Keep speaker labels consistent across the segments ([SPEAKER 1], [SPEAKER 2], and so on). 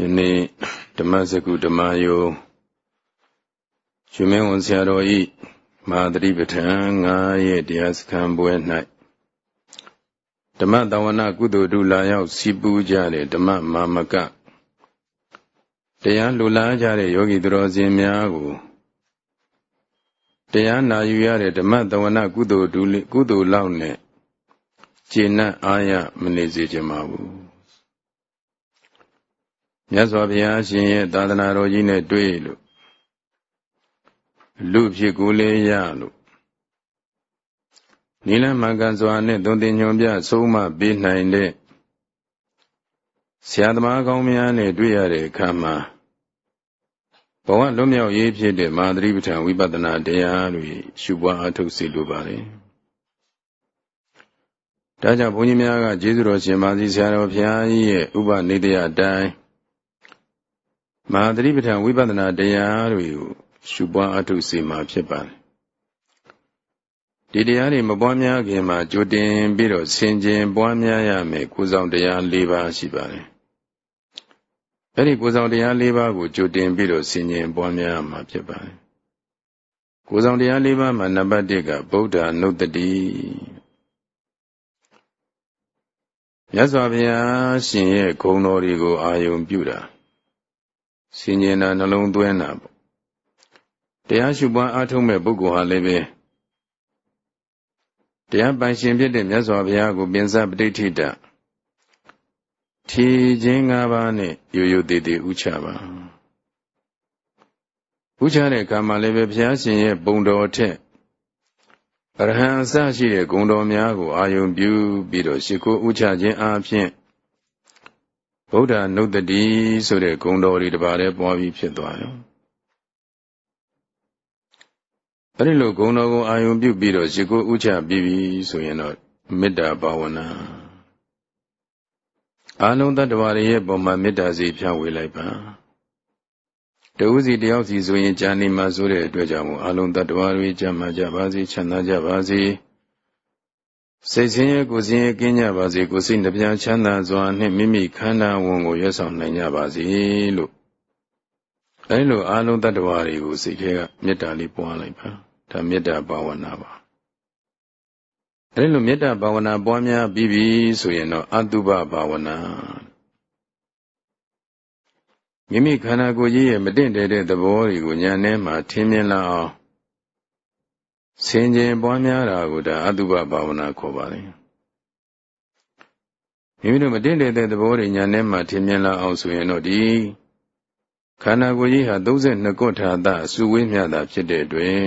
[SPEAKER 1] ယနေ့ဓမ္မစကုဓမ္မယုရှင်မင်းဝန်ဆရာတော်ဤမဟာသတိပဋ္ဌာန်9ရဲ့တရားစခန်းပွဲ၌ဓမ္မတဝနာကုသိုလ်ဒုလာရောက်စီပူးကြတဲ့ဓမ္မမာမကတရားလူလားကြတဲ့ယောဂီသူတော်စင်များကိုတရားနာယူရတဲ့ဓမ္မတဝနာကုသိုလ်ဒုကုသိုလ်လောက်နဲ့ကျေနပ်အားရမနေစေချင်ပါဘူး မြတ်စွာဘုရားရှင်ရဲ့သာသနာတော်ကြီးနဲ့တွေ့လို့လူဖြစ်ကိုလေးရလို့နိလမကန်စွာနဲ့သွန်သင်ညွန်ပြဆုံးမပေးနိုင်တဲ့ဆရာသမားကောင်းများနဲ့တွေ့ရတဲ့အခါမှာဘဝလွတ်မြောက်ရေးဖြစ်တဲ့မာသရိပဋ္ဌာန်ဝိပဿနာတရားတွေရှုပွားအထုတ်စေလိုပါတယ်။ဒါကြောင့်ဘုန်းကြီးများကကျေးဇူးတော်ရှင်မာသီဆရာတော်ဘုရားကြီးရဲ့ဥပနိဒယအတိုင်း မဟာသတိပဋ္ဌာန်ဝိပဿနာတရားတွေကိုရှုပွားအထုစေမှာဖြစ်ပါတယ်ဒီတရားတွေမပွားများခင်မှာကြိုတင်ပြီးတော့ဆင်ခြင်ပွားများရမယ်ကိုယ်ဆောင်တရား၄ပါးရှိပါတယ်အဲ့ဒီကိုယ်ဆောင်တရား၄ပါးကိုကြိုတင်ပြီးတော့ဆင်ခြင်ပွားများရမှာဖြစ်ပါတယ်ကိုယ်ဆောင်တရား၄ပါးမှာနံပါတ်၁ကဗုဒ္ဓနုတ္တိမြတ်စွာဘုရားရှင်ရဲ့ဂုဏ်တော်တွေကိုအာယုံပြုတာ ဆင်ញင်တာနှလုံးသွင်းတာပေါ့တရားရှုပွားအားထုတ်မဲ့ပုဂ္ဂိုလ်ဟာလည်းပဲတရားပိုင်ရှင်ဖြစ်တဲ့မြတ်စွာဘုရားကိုပင်စပဋိဋ္ဌိတထီခြင်း၅ပါးနဲ့ရိုးရိုးသေးသေးဥချပါဥချတဲ့ကာမလည်းပဲဘုရားရှင်ရဲ့ပုံတော်ထက်အရဟံအစရှိတဲ့ဂုဏ်တော်များကိုအာယုံပြုပြီးတော့ရှိခိုးဥချခြင်းအပြင် ဗုဒ္ဓနုတ္တိဆိုတဲ့ဂုဏ်တော်တွေတပါးလည်းပွားပြီးဖြစ်သွားရောအဲ့ဒီလိုဂုဏ်တော်ကိုအာယုံပြုပြီးတော့ရှိကိုဥချပြီးပြီဆိုရင်တော့မေတ္တာဘာဝနာအာလုံးတ attva တွေရဲ့ပုံမှာမေတ္တာစီဖြန့်ဝေလိုက်ပါတဦးစီတယောက်စီဆိုရင်ကြာနေမှာဆိုတဲ့အတွက်ကြောင့်အာလုံးတ attva တွေကြမှာကြပါစေချမ်းသာကြပါစေ စိတ်ဆင်းရဲကိုယ်ဆင်းရဲကင်းကြပါစေကိုယ်စိတ်နှပြချမ်းသာစွာနှင့်မိမိခန္ဓာဝန်ကိုရွတ်ဆောင်နိုင်ကြပါစေလို့အဲလိုအာလုံးတ attva တွေကိုစိတ်ထဲကမေတ္တာလေးပွားလိုက်ပါဒါမေတ္တာဘာဝနာပါအဲလိုမေတ္တာဘာဝနာပွားများပြီးပြီဆိုရင်တော့အတုပဘာဝနာမိမိခန္ဓာကိုယ်ကြီးရဲ့မတင့်တယ်တဲ့သဘောတွေကိုညာထဲမှာထင်းမြင်လာအောင် ဆင်ခြင်ပွားများတာကိုဒါအတုပဘာဝနာခေါ်ပါလေမိမိတို့မတင့်တယ်တဲ့သဘောတွေညာထဲမှာထင်မြင်လာအောင်ဆိုရင်တော့ဒီခန္ဓာကိုယ်ကြီးဟာ32ကုဋ္ဌာတအစုဝေးမြတာဖြစ်တဲ့အတွက်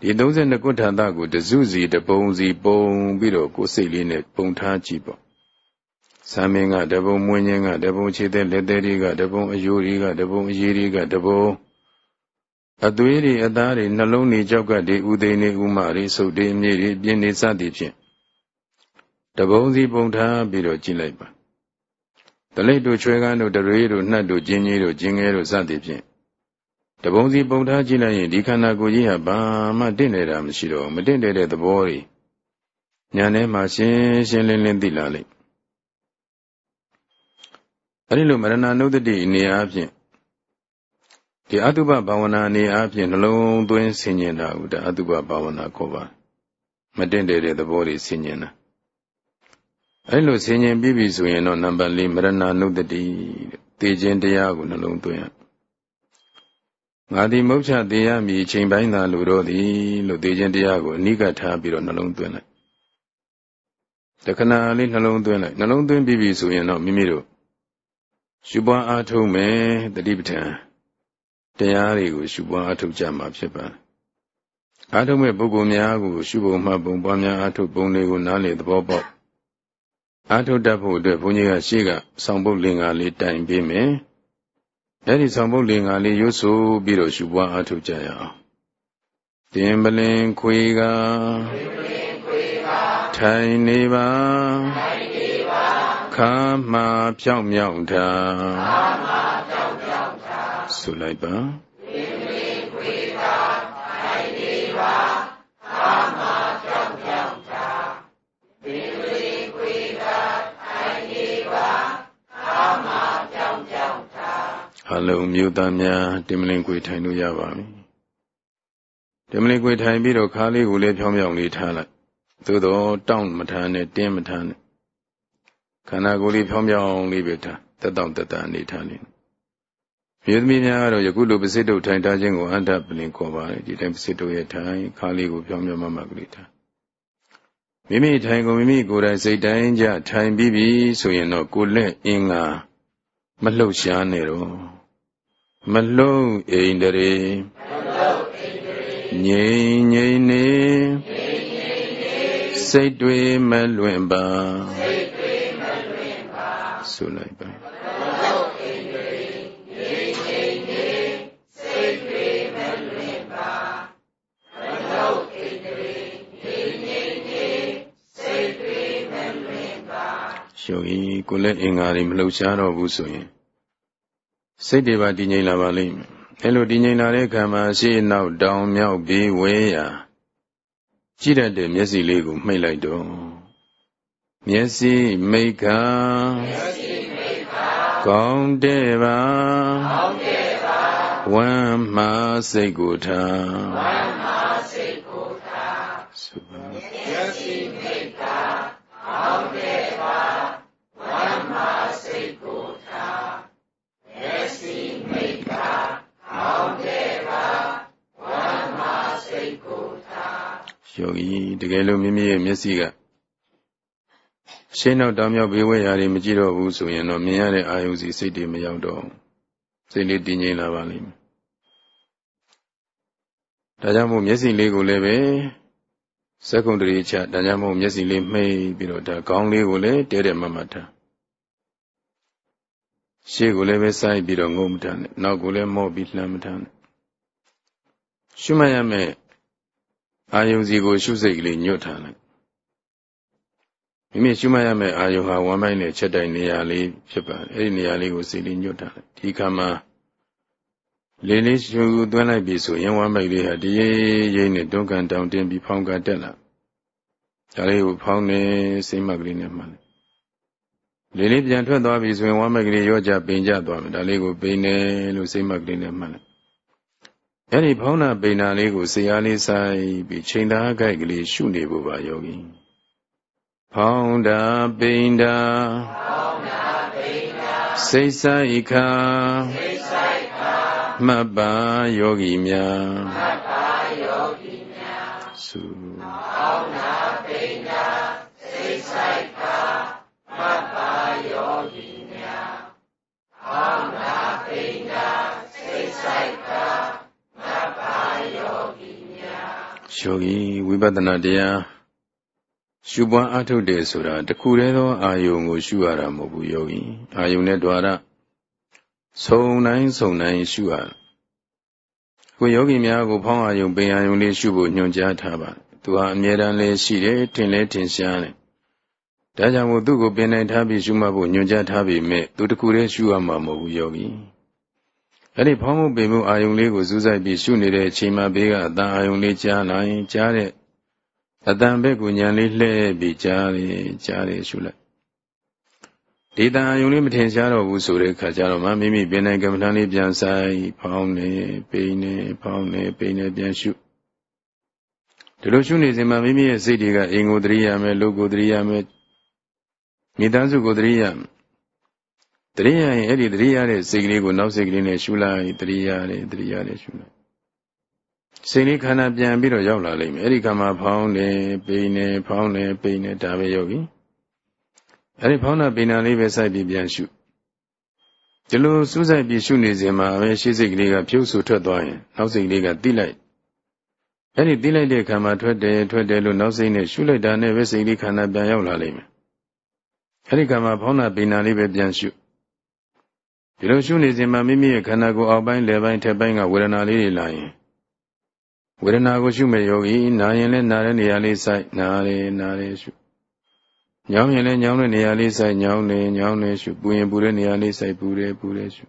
[SPEAKER 1] ဒီ32ကုဋ္ဌာတကိုတစုစီတပုံစီပုံပြီးတော့ကိုယ်စိတ်လေးနဲ့ပုံထားကြည့်ပေါ့။သာမင်းကတပုံမွင်းခြင်းကတပုံခြေသက်လက်သေးတွေကတပုံအယိုးတွေကတပုံအရည်တွေကတပုံ အသွေးတွေအသားတွေနှလုံးတွေကြောက်ကတွေဥသိနေဥမတွေစုပ်တွေအမြည်တွေပြင်းနေစသည်ဖြင့်တပုံစီပုံထားပြီးတော့ကြည့်လိုက်ပါတလိပ်တို့ချွဲကန်းတို့တရွေးတို့နှက်တို့ကျင်းကြီးတို့ကျင်းငယ်တို့စသည်ဖြင့်တပုံစီပုံထားကြည့်လိုက်ရင်ဒီခန္ဓာကိုယ်ကြီးဟာဘာမှတင့်နေတာမရှိတော့မတင့်တဲ့သဘောတွေညာထဲမှာရှင်းရှင်းလင်းလင်းသိလာလိမ့်အဲဒီလိုမရဏနုဒတိအနေအားဖြင့် ဒီအတုပဘာဝနာအနေအားဖြင့်နှလုံးသွင်းဆင်ញင်တာဟုဒါအတုပဘာဝနာခေါ်ပါမတင့်တဲ့သဘောတွေဆင်ញင်တာအဲလိုဆင်ញင်ပြီးပြီဆိုရင်တော့နံပါတ်၄မရဏနုဒတိတေခြင်းတရားကိုနှလုံးသွင်းရငါသည်မုတ်ချသေးရမည်ချိန်ပိုင်းသာလိုတော့သည်လို့တေခြင်းတရားကိုအနိကထားပြီးတော့နှလုံးသွင်းလိုက်တခဏလေးနှလုံးသွင်းလိုက်နှလုံးသွင်းပြီးပြီဆိုရင်တော့မိမိတို့ရှုပွားအားထုတ်မယ်တတိပဋ္ဌာန် တရားတွေကိုရှုပွားအားထုတ်ကြမှာဖြစ်ပါတယ်အားထုတ်မဲ့ပုဂ္ဂိုလ်များကိုရှုပုံမှတ်ပုံပွားများအားထုတ်ပုံတွေကိုနားလေသဘောပေါက်အားထုတ်တတ်ဖို့အတွက်ဘုန်းကြီးကရှေ့ကဆောင်ပုတ်လင်္ကာလေးတိုင်ပေးမယ်အဲ့ဒီဆောင်ပုတ်လင်္ကာလေးရွတ်ဆိုပြီးတော့ရှုပွားအားထုတ်ကြရအောင်တင်ပလင်ခွေကထိုင်နေပါခါမှဖြောင်းမြောက်တာ ဆိုလိုက်ပါအလုံးမျိုးသားများတင်မလင်ကိုထိုင်လို့ရပါပြီတင်မလင်ကိုထိုင်ပြီးတော့ခါလေးကိုလည်းဖြောင်းဖြောင်းလေးထားလိုက်သို့တော့တောင့်မထားနဲ့တင်းမထားနဲ့ခန္ဓာကိုယ်လေးဖြောင်းဖြောင်းလေးပဲထားတက်တောင့်တက်တာအနေထားလေး မြေသမီးများကတော့ယခုလိုပစိတုထိုင်ထားခြင်းကိုအန္တပလင်ခေါ်ပါတယ်ဒီတိုင်းပစိတုရဲ့ထိုင်ခါလေးကိုဖြောင်းဖြောင်းမမကလေးထားမိမိထိုင်ကိုမိမိကိုယ်တိုင်စိတ်တိုင်းကြထိုင်ပြီးပြီဆိုရင်တော့ကိုယ်လက်အင်္ဂါမလှုပ်ရှားနေတော့မလှုပ်အိန္ဒြေငြိမ်ငြိမ်နေစိတ်တွေမလွင့်ပါဆိုလိုက်ပါရှုပ်ရင် ကိုယ်လည်းအင်္ဂါတွေမလှုပ်ရှားတော့ဘူးဆိုရင်စိတ်တွေပါတည်ငြိမ်လာပါလိမ့်မယ်အဲလိုတည်ငြိမ်လာတဲ့အခါမှာရှေ့နောက်တောင်မြောက်ပြီးဝဲရာကြည့်တတ်တဲ့မျက်စိလေးကိုမှိတ်လိုက်တော့မျက်စိမိတ်ခာကောင်းတဲ့ပါဝမ်းမှာစိတ်ကိုထားဝမ်းမှာစိတ်ကိုထားသုဘမျက်စိမိတ် ယောဂီတကယ်လို့မိမိရဲ့မျက်စိကရှင်းတော့တောင်မြောက်ဘေးဝဲရာတွေမကြည့်တော့ဘူးဆိုရင်တော့မြင်ရတဲ့အာယုစီစိတ်တွေမရောက်တော့စိတ်လေးတည်ငြိမ်လာပါလိမ့်မယ်ဒါကြောင့်မို့မျက်စိလေးကိုလည်းပဲစက္ကုံတရီချဒါကြောင့်မို့မျက်စိလေးမှိတ်ပြီးတော့ဒါခေါင်းလေးကိုလည်းတဲတဲ့မမထားရှေ့ကိုလည်းပဲစိုက်ပြီးတော့ငုံမထားနဲ့နောက်ကိုလည်းမော့ပြီးလှမ်းမထားနဲ့ရှုမှတ်ရမယ် အာယုံစီကိုရှုစိတ်ကလေးညွတ်ထားလိုက်မိမိရှုမှတ်ရမယ့်အာယုဟာဝမ်းပိုင်းနဲ့ချက်တိုင်နေရာလေးဖြစ်ပါတယ်အဲ့ဒီနေရာလေးကိုစိတ်လေးညွတ်ထားတယ်ဒီခါမှာလေးလေးရှုသွင်းလိုက်ပြီဆိုရင်ဝမ်းပိုင်းလေးဟာဒီရိပ်နဲ့တွန်းကန်တောင်တင်းပြီးဖောင်းကန်တက်လာဒါလေးကိုဖောင်းနေစိတ်မှတ်ကလေးနဲ့မှတ်လိုက်လေးလေးပြန်ထွက်သွားပြီဆိုရင်ဝမ်းပိုင်းကလေးရော့ကြပိန်ကြသွားမယ်ဒါလေးကိုပိန်နေလို့စိတ်မှတ်ကလေးနဲ့မှတ်လိုက် အဲ့ဒီဖောင်းနာပိန်နာလေးကိုစေအားလေးဆိုင်ပြီးချိန်သားကြိုက်ကလေးရှုနေဖို့ပါယောဂီဖောင်းတာပိန်တာဖောင်းတာပိန်တာစိတ်ဆိုင်ခာစိတ်ဆိုင်ခာမှတ်ပါယောဂီများမှတ်ပါယောဂီများသုဖောင်းတာ ယောဂီဝိပဿနာတရားရှုပွားအထုတ်တယ်ဆိုတာတခုတည်းသောအာယုံကိုရှုရတာမဟုတ်ဘူးယောဂီအာယုံနဲ့ द्वार ဆုံတိုင်းဆုံတိုင်းရှုရကိုယောဂီများကိုဖောင်းအာယုံပင်အာယုံလေးရှုဖို့ညွှန်ကြားထားပါသူဟာအမြဲတမ်းလေးရှိတယ်ထင်လဲထင်ရှားတယ်ဒါကြောင့်မို့သူ့ကိုပင်နိုင်ထားပြီးရှုမှတ်ဖို့ညွှန်ကြားထားပြီးမြဲသူတခုတည်းရှုရမှာမဟုတ်ဘူးယောဂီ အဲ့ဒီဖောင်းမှုပင်မှုအာယုံလေးကိုစူးစိုက်ပြီးရှုနေတဲ့အချိန်မှာဘေးကအတန်အာယုံလေးကြားနိုင်ကြားတဲ့အတန်ဘက်ကိုညံလေးလှည့်ပြီးကြားတယ်ကြားတယ်ရှုလိုက်ဒီတန်အယုံလေးမထင်ရှားတော့ဘူးဆိုတဲ့အခါကျတော့မှမိမိပြင်နိုင်ကမ္မဋ္ဌာန်းလေးပြန်ဆိုင်ဖောင်းနေပိန်နေဖောင်းနေပိန်နေပြန်ရှုဒီလိုရှုနေစဉ်မှာမိမိရဲ့စိတ်တွေကအိမ်ကိုတရိယာမယ်လူကိုတရိယာမယ်မိသားစုကိုတရိယာ တရိယာရင်အဲ့ဒီတရိယာတဲ့စိတ်ကလေးကိုနောက်စိတ်ကလေးနဲ့ရှုလိုက်တရိယာတယ်တရိယာတယ်ရှုလိုက်စိတ်လေးခန္ဓာပြန်ပြီးတော့ရောက်လာလိမ့်မယ်အဲ့ဒီခါမှာဖောင်းနေပိန်နေဖောင်းနေပိန်နေဒါပဲယောဂီအဲ့ဒီဖောင်းတာပိန်တာလေးပဲစိုက်ပြီးပြန်ရှုဒီလိုစူးစိုက်ပြီးရှုနေစဉ်မှာပဲရှေ့စိတ်ကလေးကဖြုတ်ဆူထွက်သွားရင်နောက်စိတ်ကလေးကတိလိုက်အဲ့ဒီတိလိုက်တဲ့ခါမှာထွက်တယ်ထွက်တယ်လို့နောက်စိတ်နဲ့ရှုလိုက်တာနဲ့ပဲစိတ်လေးခန္ဓာပြန်ရောက်လာလိမ့်မယ်အဲ့ဒီခါမှာဖောင်းတာပိန်တာလေးပဲပြန်ရှု ဒီလိုရှုနေစဉ်မှာမိမိရဲ့ခန္ဓာကိုယ်အောက်ပိုင်းလယ်ပိုင်းထက်ပိုင်းကဝေဒနာလေးတွေလာရင်ဝေဒနာကိုရှုမဲ့ယောဂီနာရင်လည်းနာတဲ့နေရာလေးစိုက်နာတယ်နာတယ်ရှုညောင်းရင်လည်းညောင်းတဲ့နေရာလေးစိုက်ညောင်းတယ်ညောင်းတယ်ရှုပူရင်ပူတဲ့နေရာလေးစိုက်ပူတယ်ပူတယ်ရှု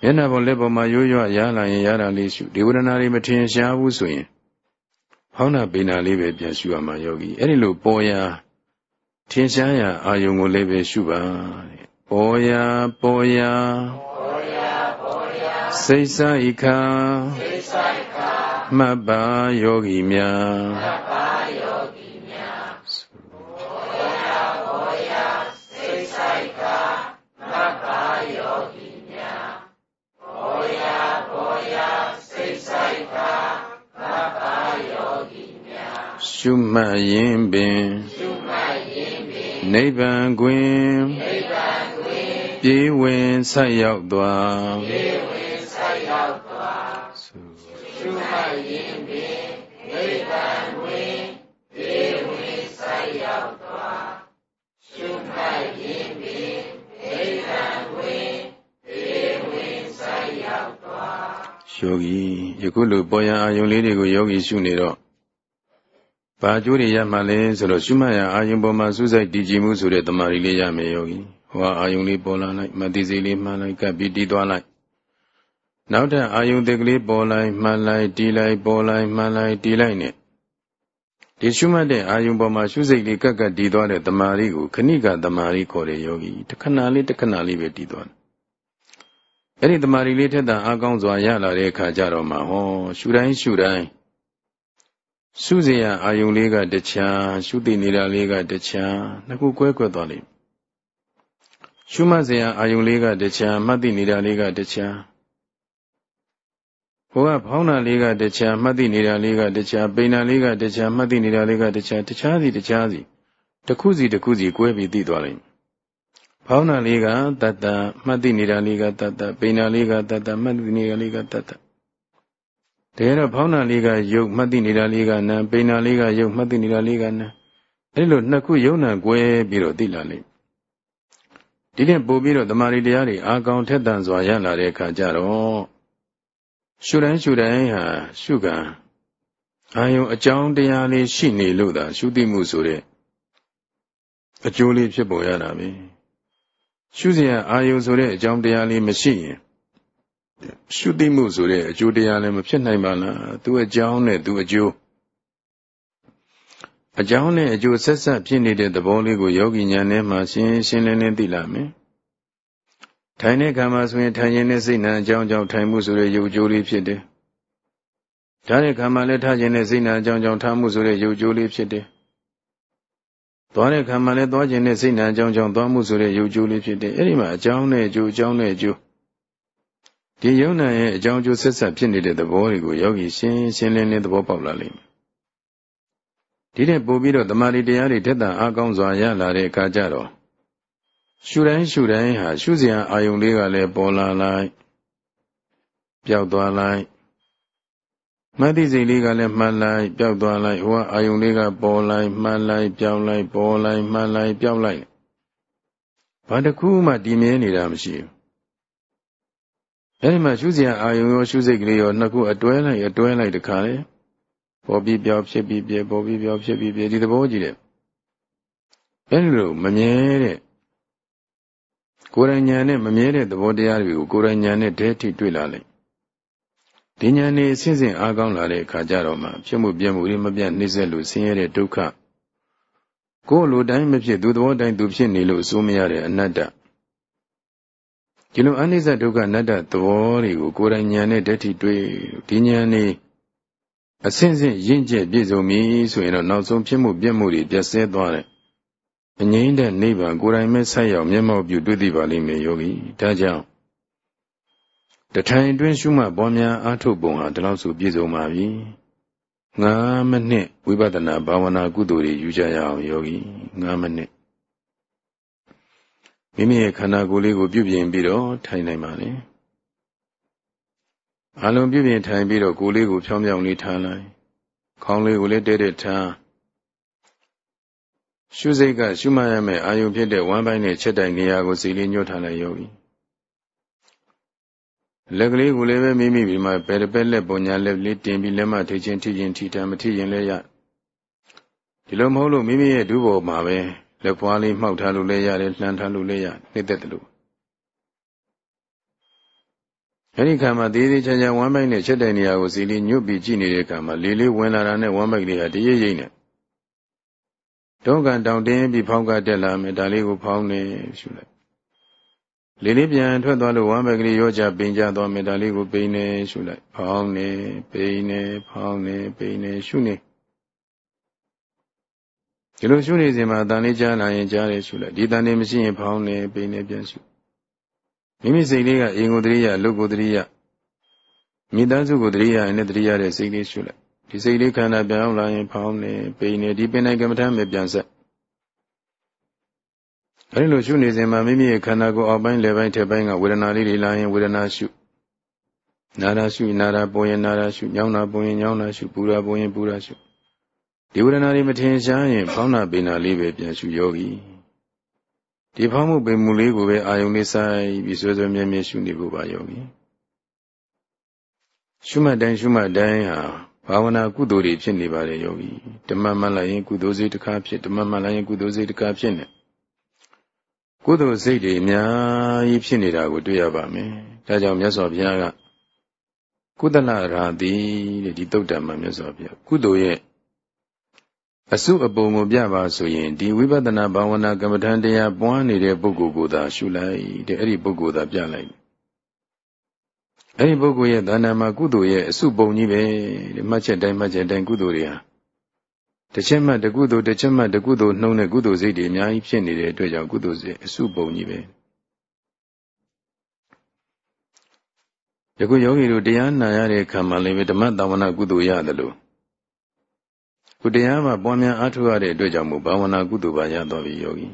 [SPEAKER 1] မျက်နှာပေါ်လက်ပေါ်မှာရိုးရွရလာရင်ရတာလေးရှုဒီဝေဒနာတွေမထင်ရှားဘူးဆိုရင်ဖောင်းနာပိနာလေးပဲပြန်ရှုရမှာယောဂီအဲ့ဒီလိုပေါ်ရာထင်ရှားရာအာယုံကိုလည်းပဲရှုပါတဲ့ ပေါ်ရာပေါ်ရာပေါ်ရာစိတ်ဆိုင်ခာမှတ်ပါယောဂီများရှုမှတ်ရင်ပင်နိဗ္ဗာန်တွင် ပြေးဝင်ဆက်ရောက်သွားရှုမှတ်ရင်ပင်နိဗ္ဗာန်တွင်ပြေးဝင်ဆက်ရောက်သွားရှုမှတ်ရင်ပင်နိဗ္ဗာန်တွင်ပြေးဝင်ဆက်ရောက်သွားယောဂီယခုလိုပေါ်ရအာယုံလေးတွေကိုယောဂီရှုနေတော့ဘာကျိုးတွေရမှလဲဆိုတော့ရှုမှတ်ရအာယုံပေါ်မှာစူးစိုက်တည်ကြည်မှုဆိုတဲ့တမာရီလေးရမယ်ယောဂီ ဟောအာယုံလေးပေါ်လာလိုက်မတိစိလေးမှန်လိုက်ကပ်ပြီးတည်သွားလိုက်နောက်ထပ်အာယုံတက်ကလေးပေါ်လိုက်မှန်လိုက်တည်လိုက်ပေါ်လိုက်မှန်လိုက်တည်လိုက်နဲ့ဒီရှုမှတ်တဲ့အာယုံပေါ်မှာရှုစိတ်လေးကပ်ကပ်တည်သွားတဲ့တမာရီကိုခဏိကတမာရီခေါ်တဲ့ယောဂီတခဏလေးတခဏလေးပဲတည်သွားတယ်အဲ့ဒီတမာရီလေးထက်တာအကောင်းစွာရလာတဲ့အခါကျတော့မှဟောရှုတိုင်းရှုတိုင်းရှုစရာအာယုံလေးကတခြားရှုသိနေတာလေးကတခြားနှစ်ခုကွဲကွဲသွားလိမ့် ရှုမှတ်စရာအာယုံလေးကတခြားမှတ်သိနေတာလေးကတခြားဟိုကဖောင်းတာလေးကတခြားမှတ်သိနေတာလေးကတခြားပိန်တာလေးကတခြားမှတ်သိနေတာလေးကတခြားတခြားစီတခြားစီတစ်ခုစီတစ်ခုစီကွဲပြီးသိသွားလိမ့်ဖောင်းတာလေးကတတ္တမှတ်သိနေတာလေးကတတ္တပိန်တာလေးကတတ္တမှတ်သိနေတာလေးကတတ္တတကယ်တော့ဖောင်းနာလေးကယုတ်မှတ်သိနေတာလေးကနာပိန်နာလေးကယုတ်မှတ်သိနေတာလေးကနာအဲဒီလိုနှစ်ခုယုံနာကွဲပြီးတော့သိလာလိမ့် ဒီတဲ့ပို့ပြီးတော့တမာရီတရားတွေအာကောင်ထက်တန်စွာရလာတဲ့အခါကျတော့ရှုတိုင်းရှုတိုင်းဟာရှုကံအာယုံအကြောင်းတရားလေးရှိနေလို့သာရှုသိမှုဆိုတဲ့အကျိုးလေးဖြစ်ပေါ်ရတာပဲရှုစရာအာယုံဆိုတဲ့အကြောင်းတရားလေးမရှိရင်ရှုသိမှုဆိုတဲ့အကျိုးတရားလည်းမဖြစ်နိုင်ပါလားသူအကြောင်းနဲ့သူအကျိုး အကြောင်းနဲ့အကျိုးဆက်ဆက်ဖြစ်နေတဲ့သဘောလေးကိုယောဂီညာနဲ့မှရှင်းရှင်းလင်းလင်းသိလာမယ်ထိုင်တဲ့ခါမှာဆိုရင်ထိုင်ရင်နဲ့စိတ်နှံအကြောင်းကြောင့်ထိုင်မှုဆိုတဲ့ယုတ်ကျိုးလေးဖြစ်တယ်။ဒါတဲ့ခါမှာလည်းထားခြင်းနဲ့စိတ်နှံအကြောင်းကြောင့်ထားမှုဆိုတဲ့ယုတ်ကျိုးလေးဖြစ်တယ်။သွားတဲ့ခါမှာလည်းသွားခြင်းနဲ့စိတ်နှံအကြောင်းကြောင့်သွားမှုဆိုတဲ့ယုတ်ကျိုးလေးဖြစ်တယ်။အဲ့ဒီမှာအကြောင်းနဲ့အကျိုးအကြောင်းနဲ့အကျိုးဒီယုံနာရဲ့အကြောင်းကျိုးဆက်ဆက်ဖြစ်နေတဲ့သဘောတွေကိုယောဂီရှင်းရှင်းလင်းလင်းသဘောပေါက်လာလိမ့်မယ် ဒီတဲ့ပို့ပြီးတော့တမာတိတရားတွေထက်သန်အားကောင်းစွာရလာတဲ့အခါကျတော့ရှုတိုင်းရှုတိုင်းဟာရှုစရာအာယုံလေးကလည်းပေါ်လာလိုက်ပျောက်သွားလိုက်မသိစိတ်လေးကလည်းမှန်လိုက်ပျောက်သွားလိုက်ဟိုကအာယုံလေးကပေါ်လိုက်မှန်လိုက်ပျောက်လိုက်ပေါ်လိုက်မှန်လိုက်ပျောက်လိုက်ဘာတစ်ခုမှတည်မြဲနေတာမရှိဘူးအဲဒီမှာရှုစရာအာယုံရောရှုစိတ်ကလေးရောနှစ်ခုအတွဲလိုက်အတွဲလိုက်တခါလေ ပေါ်ပြီးပြောင်းဖြစ်ပြီးပြပေါ်ပြီးပြောင်းဖြစ်ပြီးပြဒီသဘောကြီးတဲ့အဲဒီလိုမမြဲတဲ့ကိုယ်တိုင်ညာနဲ့မမြဲတဲ့သဘောတရားတွေကိုကိုယ်တိုင်ညာနဲ့တည်းထိတွေ့လာလိုက်ဒီညာနေအစဉ်စဉ်အားကောင်းလာတဲ့အခါကျတော့မှဖြစ်မှုပြမှုတွေမပြတ်နှိမ့်ဆက်လို့ဆင်းရဲတဲ့ဒုက္ခကိုယ်လိုတိုင်းမဖြစ်သူသဘောတိုင်းသူဖြစ်နေလို့အစိုးမရတဲ့အနတ္တဒီလိုအနိစ္စဒုက္ခအနတ္တသဘောတွေကိုကိုယ်တိုင်ဉာဏ်နဲ့ဓာတ်ထိတွေ့ဒီဉာဏ်นี่ အစဉ်စဉ်ရင့်ကျက်ပြည့်စုံပြီဆိုရင်တော့နောက်ဆုံးဖြစ်မှုပြည့်မှုတွေပြည့်စဲသွားတယ်အငြိမ့်တဲ့နိဗ္ဗာန်ကိုယ်တိုင်မဲ့ဆက်ရောက်မျက်မှောက်ပြုတွေ့သိပါလိမ့်မယ်ယောဂီဒါကြောင့်တထိုင်အတွင်းရှုမှတ်ပေါ်များအားထုတ်ပုံဟာဒီလောက်ဆိုပြည့်စုံပါပြီ9မိနစ်ဝိပဿနာဘာဝနာကုသိုလ်တွေယူကြရအောင်ယောဂီ9မိနစ်မိမိရဲ့ခန္ဓာကိုယ်လေးကိုပြုပြင်ပြီးတော့ထိုင်နိုင်ပါလေ အလုံးပြုပြင်ထိုင်ပြီးတော့ကိုယ်လေးကိုဖြောင်းဖြောင်းလေးထားလိုက်ခေါင်းလေးကိုလည်းတဲတဲထားရှုစိတ်ကရှုမှတ်ရမယ့်အာယုံဖြစ်တဲ့ဝမ်းပိုင်းနဲ့ချက်တိုင်နေရာကိုစီလေးညှို့ထားလိုက်ရောပြီလက်ကလေးကိုလည်းပဲမိမိပြီးမှဘယ်တစ်ပက်လက်ပုံညာလက်လေးတင်ပြီးလက်မထိချင်းထိချင်းထိတံမထိရင်လည်းရဒီလိုမဟုတ်လို့မိမိရဲ့ဒုဘောမှာပဲလက်ပွားလေးမှောက်ထားလို့လည်းရတယ်လှမ်းထားလို့လည်းရနှိမ့်သက်တယ်လို့ အဲဒီခါမှာသေးသေးချာချာဝမ်းပိုက်နဲ့ချက်တဲ့နေရာကိုစီလေးညွတ်ပြီးကြည့်နေတဲ့အခါမှာလေလေးဝင်လာတာနဲ့ဝမ်းပိုက်လေးဟာတရိပ်ရိပ်နဲ့ဒုက္ခတောင်တင်းပြီးဖောင်းကတက်လာမယ်ဒါလေးကိုဖောင်းနေရှုလိုက်လေးလေးပြန်ထွက်သွားလို့ဝမ်းဘက်ကလေးရောကြပိန်ကြသွားမယ်ဒါလေးကိုပိန်နေရှုလိုက်ဖောင်းနေပိန်နေဖောင်းနေပိန်နေရှုနေဒီလိုရှုနေစဉ်မှာတန်လေးကြားလာရင်ကြားတယ်ရှုလိုက်ဒီတန်လေးမရှိရင်ဖောင်းနေပိန်နေပြန်ရှု မိမိစိတ်လေးကအိမ်ကိုတရိယအလုတ်ကိုတရိယမိသားစုကိုတရိယနဲ့တရိယတဲ့စိတ်လေးရှုလိုက်ဒီစိတ်လေးခန္ဓာပြောင်းလာရင်ဖောင်းနေပိန်နေဒီပင်နိုင်ကမ္မထမ်းပဲပြန်ဆက်အဲဒီလိုရှုနေစဉ်မှာမိမိရဲ့ခန္ဓာကိုယ်အောက်ပိုင်းလယ်ပိုင်းထက်ပိုင်းကဝေဒနာလေးတွေလာရင်ဝေဒနာရှုနာတာရှုနာတာပေါ်ရင်နာတာရှုညောင်းတာပေါ်ရင်ညောင်းတာရှုပူတာပေါ်ရင်ပူတာရှုဒီဝေဒနာတွေမထင်ရှားရင်ဖောင်းနာပိနာလေးပဲပြန်ရှုယောဂီ ဒီဖောင်းမှုပိမှုလေးကိုပဲအာယုန်လေးဆိုင်ပြီးဆွဲဆွဲမြဲမြဲရှုနေဖို့ပါယောဂီရှုမှတ်တိုင်းရှုမှတ်တိုင်းဟာဘာဝနာကုသိုလ်တွေဖြစ်နေပါတယ်ယောဂီဓမ္မမှလိုက်ရင်ကုသိုလ်စိတ်တစ်ခါဖြစ်ဓမ္မမှလိုက်ရင်ကုသိုလ်စိတ်တစ်ခါဖြစ်နေကုသိုလ်စိတ်တွေအများကြီးဖြစ်နေတာကိုတွေ့ရပါမယ်ဒါကြောင့်မြတ်စွာဘုရားကကုသလရာတိတဲ့ဒီတုတ်တံမှာမြတ်စွာဘုရားကုသိုလ်ရဲ့ အစုအပုံကိုပြပါဆိုရင်ဒီဝိပဿနာဘာဝနာကမ္မဋ္ဌာန်းတရားပွားနေတဲ့ပုဂ္ဂိုလ်ကိုသာရှုလိုက်တဲ့အဲ့ဒီပုဂ္ဂိုလ်သာပြလိုက်အဲ့ဒီပုဂ္ဂိုလ်ရဲ့ဒါနမှာကုသိုလ်ရဲ့အစုပုံကြီးပဲတဲ့မှတ်ချက်တိုင်းမှတ်ချက်တိုင်းကုသိုလ်တွေဟာတစ်ချက်မှတကုသိုလ်တစ်ချက်မှတကုသိုလ်နှုံးတဲ့ကုသိုလ်စိတ်တွေအများကြီးဖြစ်နေတဲ့အတွက်ကြောင့်ကုသိုလ်စိတ်အစုပုံကြီးပဲယခုယောဂီတို့တရားနာရတဲ့ခံမှလည်းဓမ္မတာဝနာကုသိုလ်ရတယ်လို့ ခုတရားမှာပွားများအားထုတ်ရတဲ့အတွက်ကြောင့်မို့ဘာဝနာကုသိုလ်ပါရတော်ပြီယောဂီ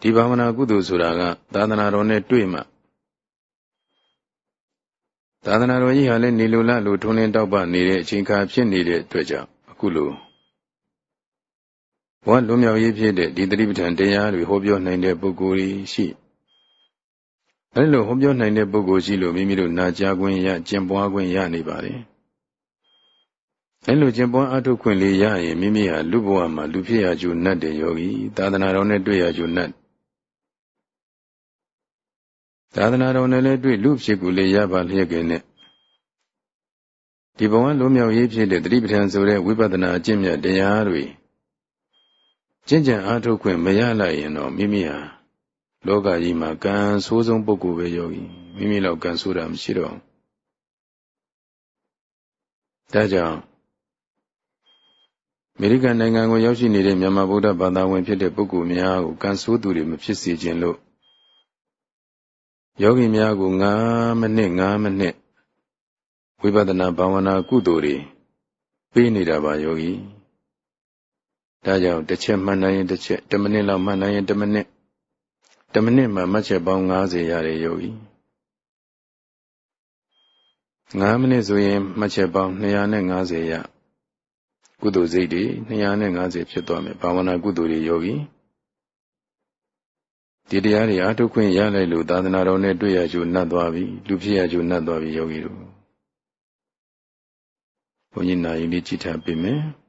[SPEAKER 1] ဒီဘာဝနာကုသိုလ်ဆိုတာကသာသနာတော်နဲ့တွေ့မှသာသနာတော်ကြီးဟာလည်းနေလိုလားလို့ထုံးလင်းတောက်ပနေတဲ့အချိန်ခါဖြစ်နေတဲ့အတွက်ကြောင့်အခုလိုဘဝလွန်မြောက်ရေးဖြစ်တဲ့ဒီသတိပဋ္ဌာန်တရားတွေဟောပြောနိုင်တဲ့ပုဂ္ဂိုလ်ကြီးရှိအဲဒီလိုဟောပြောနိုင်တဲ့ပုဂ္ဂိုလ်ရှိလို့မိမိတို့နာကြားခွင့်ရကျင့်ပွားခွင့်ရနေပါတယ် အဲလိုကျင့်ပွားအထုခွင့်လေးရရင်မိမိဟာလူဘဝမှာလူဖြစ်ရကြုံ납တဲ့ယောဂီသာသနာတော်နဲ့တွေ့ရကြုံ납သာသနာတော်နဲ့လည်းတွေ့လူဖြစ်ကူလေးရပါလျက်ကင်းနဲ့ဒီဘဝလုံးမြောက်ရေးဖြစ်တဲ့တတိပဋ္ဌာန်ဆိုတဲ့ဝိပဿနာအကျင့်မြတ်တရားတွေကျင့်ကြံအားထုတ်ခွင့်မရလိုက်ရင်တော့မိမိဟာလောကကြီးမှာကံဆိုးဆုံးပုဂ္ဂိုလ်ပဲယောဂီမိမိလောက်ကံဆိုးတာမရှိတော့ဒါကြောင့်အ မေရိကန်နိုင်ငံကိုရောက်ရှိနေတဲ့မြန်မာဗုဒ္ဓဘာသာဝင်ဖြစ်တဲ့ပုဂ္ဂိုလ်များကိုကံဆိုးသူတွေမဖြစ်စေခြင်းလို့ယောဂီများကို9မိနစ်9မိနစ်ဝိပဿနာဘာဝနာကုသိုလ်တွေပေးနေတာပါယောဂီဒါကြောင့်တစ်ချက်မှတ်နိုင်ရင်တစ်ချက်10မိနစ်လောက်မှတ်နိုင်ရင်10မိနစ်10မိနစ်မှမှတ်ချက်ပေါင်း90ရတယ်ယောဂီ9မိနစ်ဆိုရင်မှတ်ချက်ပေါင်း250ရ ကုသိုလ်စိတ်တွေ250ဖြစ်သွားမယ်ဘာဝနာကုသိုလ်တွေယောဂီဒီတရားတွေအားထုတ်ခွင့်ရလိုက်လို့သာသနာတော်နဲ့တွေ့ရကြုံနှတ်သွားပြီလူဖြစ်ရကြုံနှတ်သွားပြီယောဂီတို့ဘုန်းကြီးနာယီလေးကြည်ထားပေးမယ်။